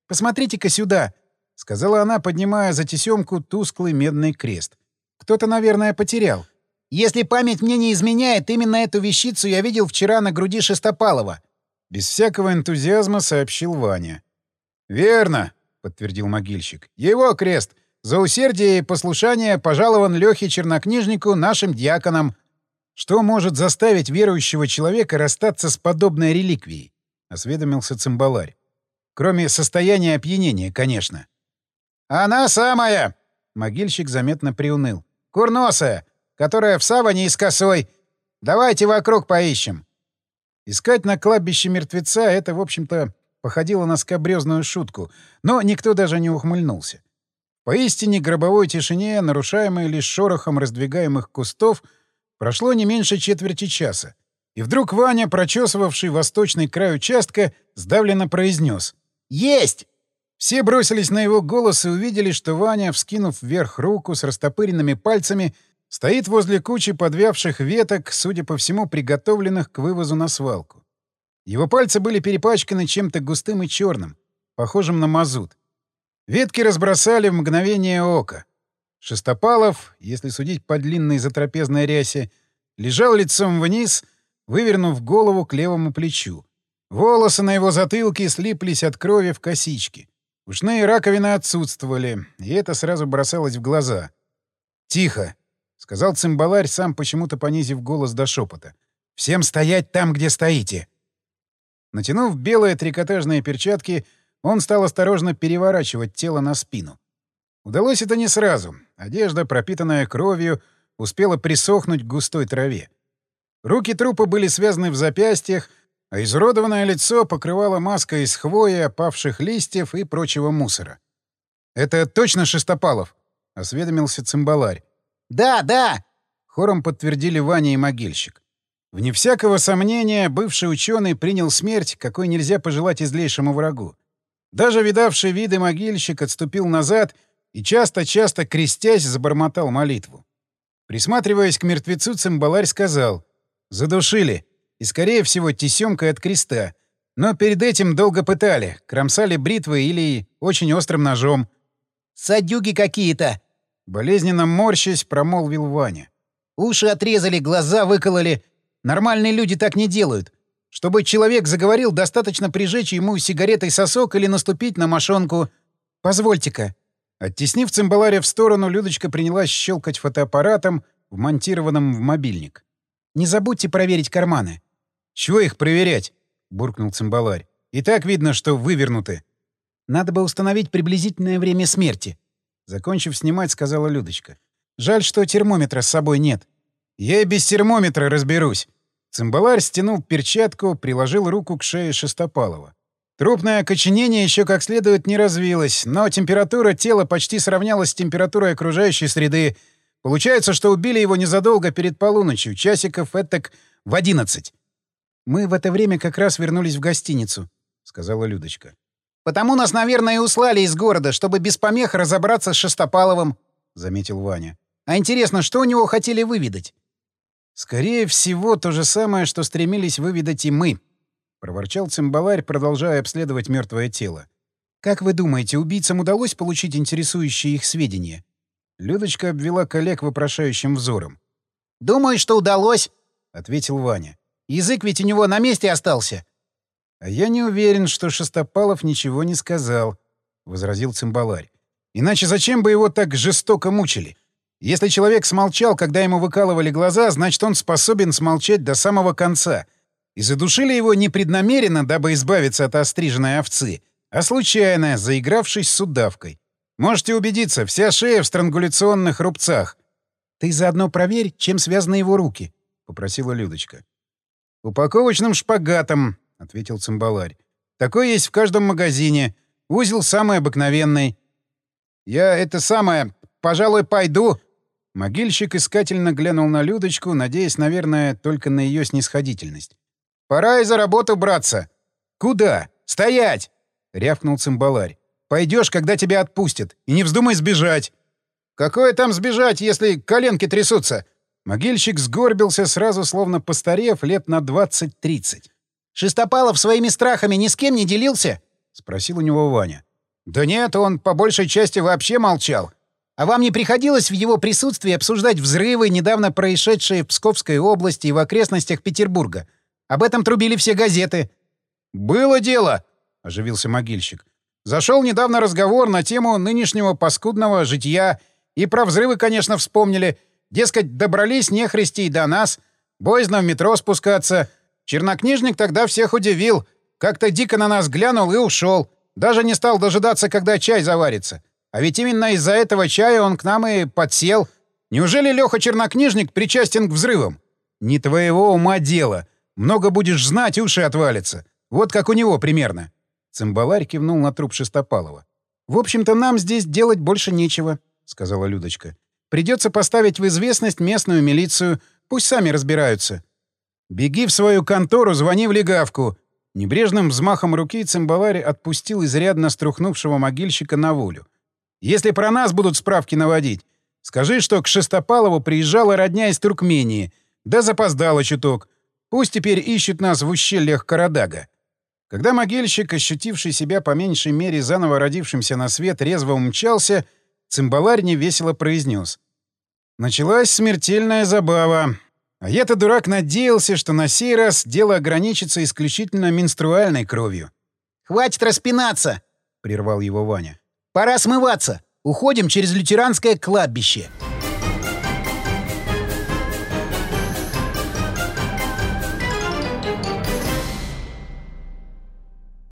«Посмотрите-ка сюда!» — сказала она, поднимая за тесемку тусклый медный крест. Кто-то, наверное, потерял. Если память мне не изменяет, именно эту вещицу я видел вчера на груди Шестопалова. Без всякого энтузиазма сообщил Ваня. «Верно», — подтвердил могильщик. «Его крест. За усердие и послушание пожалован Лёхе Чернокнижнику нашим дьяконам. Что может заставить верующего человека расстаться с подобной реликвией?» — осведомился цимбаларь. «Кроме состояния опьянения, конечно». «Она самая!» — могильщик заметно приуныл. Курносая, которая в саване и с косой. Давайте вокруг поищем. Искать на кладбище мертвеца — это, в общем-то, походило на скобрезную шутку, но никто даже не ухмыльнулся. Поистине гробовой тишине, нарушаемой лишь шорохом раздвигаемых кустов, прошло не меньше четверти часа. И вдруг Ваня, прочесывавший восточный край участка, сдавленно произнес «Есть!» Все бросились на его голос и увидели, что Ваня, вскинув вверх руку с растопыренными пальцами, стоит возле кучи подвявших веток, судя по всему, приготовленных к вывозу на свалку. Его пальцы были перепачканы чем-то густым и черным, похожим на мазут. Ветки разбросали в мгновение ока. Шестопалов, если судить по длинной затрапезной рясе, лежал лицом вниз, вывернув голову к левому плечу. Волосы на его затылке слиплись от крови в косички. Ушные раковины отсутствовали, и это сразу бросалось в глаза. «Тихо!» — сказал цимбаларь, сам почему-то понизив голос до шепота. «Всем стоять там, где стоите!» Натянув белые трикотажные перчатки, он стал осторожно переворачивать тело на спину. Удалось это не сразу. Одежда, пропитанная кровью, успела присохнуть к густой траве. Руки трупа были связаны в запястьях, а изуродованное лицо покрывало маска из хвои, опавших листьев и прочего мусора. «Это точно Шестопалов?» — осведомился цимбаларь. «Да, да!» — хором подтвердили Ваня и могильщик. Вне всякого сомнения, бывший ученый принял смерть, какой нельзя пожелать излейшему врагу. Даже видавший виды могильщик отступил назад и часто-часто, крестясь, забормотал молитву. Присматриваясь к мертвецу, цимбаларь сказал «Задушили, и, скорее всего, тесемкой от креста, но перед этим долго пытали, кромсали бритвой или очень острым ножом». «Садюги какие-то!» Болезненно морщась, промолвил Ваня. «Уши отрезали, глаза выкололи. Нормальные люди так не делают. Чтобы человек заговорил, достаточно прижечь ему сигаретой сосок или наступить на мошонку. Позвольте-ка». Оттеснив цимбаларя в сторону, Людочка принялась щелкать фотоаппаратом, вмонтированным в мобильник. «Не забудьте проверить карманы». «Чего их проверять?» — буркнул цимбаларь. «И так видно, что вывернуты». «Надо бы установить приблизительное время смерти», Закончив снимать, сказала Людочка. «Жаль, что термометра с собой нет». «Я и без термометра разберусь». Цимбаларь стянул перчатку, приложил руку к шее Шестопалова. Трупное окоченение еще как следует не развилось, но температура тела почти сравнялась с температурой окружающей среды. Получается, что убили его незадолго перед полуночью, часиков этак в одиннадцать. «Мы в это время как раз вернулись в гостиницу», — сказала Людочка. «Потому нас, наверное, и услали из города, чтобы без помех разобраться с Шестопаловым», — заметил Ваня. «А интересно, что у него хотели выведать?» «Скорее всего, то же самое, что стремились выведать и мы», — проворчал цимбаларь, продолжая обследовать мертвое тело. «Как вы думаете, убийцам удалось получить интересующие их сведения?» Людочка обвела коллег вопрошающим взором. «Думаю, что удалось», — ответил Ваня. «Язык ведь у него на месте остался». «А я не уверен, что Шестопалов ничего не сказал», — возразил цимбаларь. «Иначе зачем бы его так жестоко мучили? Если человек смолчал, когда ему выкалывали глаза, значит, он способен смолчать до самого конца. И задушили его непреднамеренно, дабы избавиться от остриженной овцы, а случайно, заигравшись с удавкой. Можете убедиться, вся шея в странгуляционных рубцах. — Ты заодно проверь, чем связаны его руки, — попросила Людочка. — Упаковочным шпагатом, — ответил цимбаларь. — Такой есть в каждом магазине. Узел самый обыкновенный. — Я это самое, пожалуй, пойду, Могильщик искательно глянул на Людочку, надеясь, наверное, только на ее снисходительность. «Пора и за работу браться!» «Куда? Стоять!» — рявкнул цимбаларь. «Пойдешь, когда тебя отпустят, и не вздумай сбежать!» «Какое там сбежать, если коленки трясутся?» Могильщик сгорбился сразу, словно постарев, лет на двадцать-тридцать. «Шестопалов своими страхами ни с кем не делился?» — спросил у него Ваня. «Да нет, он по большей части вообще молчал. А вам не приходилось в его присутствии обсуждать взрывы, недавно происшедшие в Псковской области и в окрестностях Петербурга? Об этом трубили все газеты. «Было дело», — оживился могильщик. «Зашел недавно разговор на тему нынешнего паскудного житья. И про взрывы, конечно, вспомнили. Дескать, добрались нехристи и до нас. Боязно в метро спускаться. Чернокнижник тогда всех удивил. Как-то дико на нас глянул и ушел. Даже не стал дожидаться, когда чай заварится. А ведь именно из-за этого чая он к нам и подсел. Неужели Леха Чернокнижник причастен к взрывам? Не твоего ума дело. Много будешь знать, уши отвалятся. Вот как у него примерно. Цимбаларь кивнул на труп Шестопалова. «В общем-то, нам здесь делать больше нечего», — сказала Людочка. «Придется поставить в известность местную милицию. Пусть сами разбираются». «Беги в свою контору, звони в легавку». Небрежным взмахом руки цимбаларь отпустил изрядно струхнувшего могильщика на волю. Если про нас будут справки наводить, скажи, что к Шестопалову приезжала родня из Туркмении, да запоздала чуток. Пусть теперь ищут нас в ущельях Карадага. Когда могильщик, ощутивший себя по меньшей мере заново родившимся на свет, резво умчался, цимбаларь невесело произнес. Началась смертельная забава. А я-то, дурак, надеялся, что на сей раз дело ограничится исключительно менструальной кровью. «Хватит распинаться!» — прервал его Ваня. Пора смываться. Уходим через лютеранское кладбище.